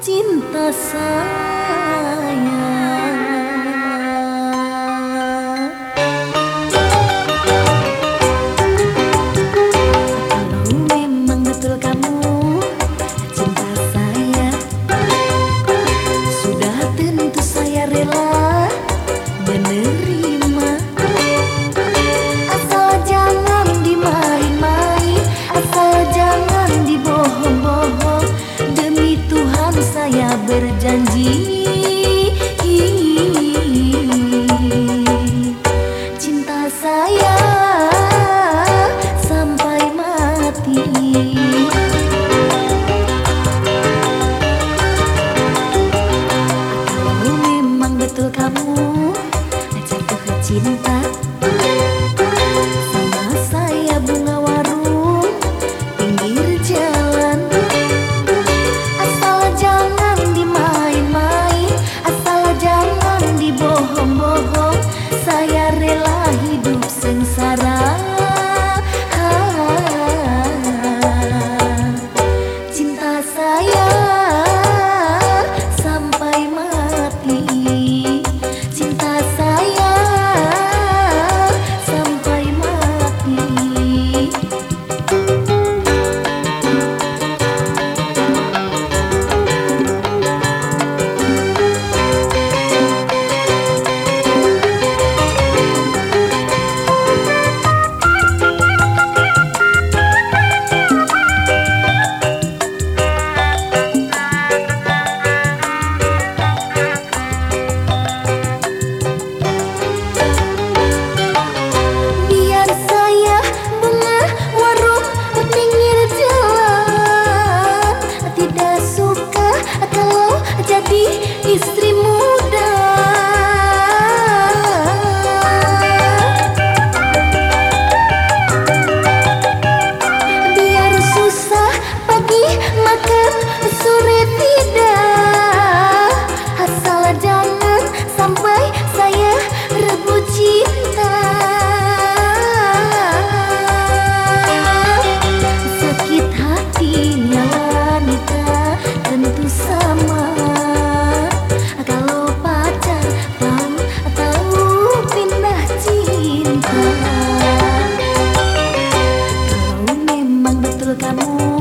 Cinta saya me. 来自你。